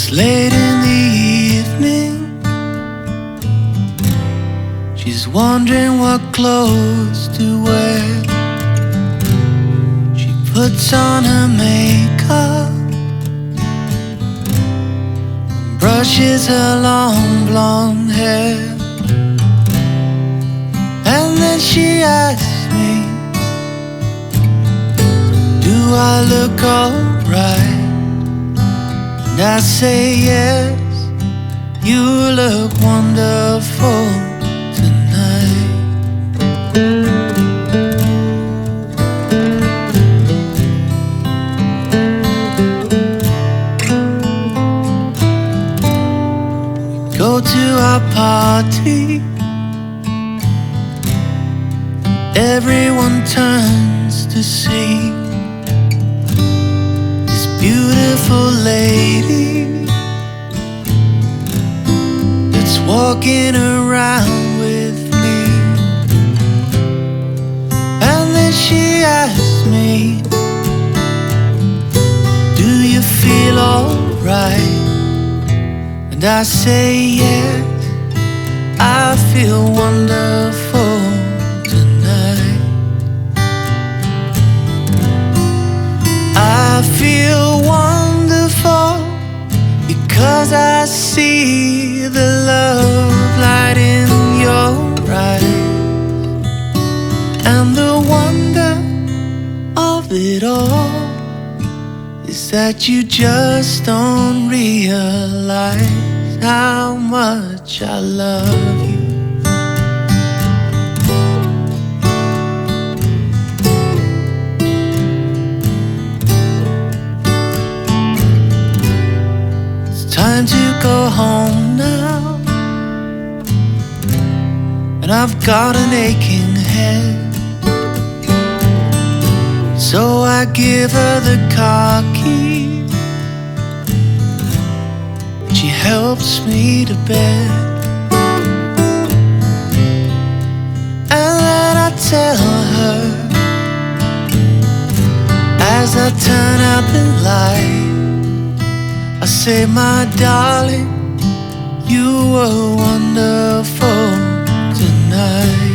It's late in the evening, she's wondering what clothes to wear. She puts on her makeup, brushes her long blonde hair, and then she asks me, Do I look alright? And I say yes, you look wonderful tonight. Go to our party. Everyone turns to see this beautiful lady that's walking around with me. And then she asks me, Do you feel alright? And I say, Yes, I feel wonderful is that you just don't realize how much I love you. It's time to go home now. And I've got an aching give her the car key. She helps me to bed. And then I tell her as I turn out the light. I say, my darling, you were wonderful tonight.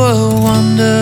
were wonder.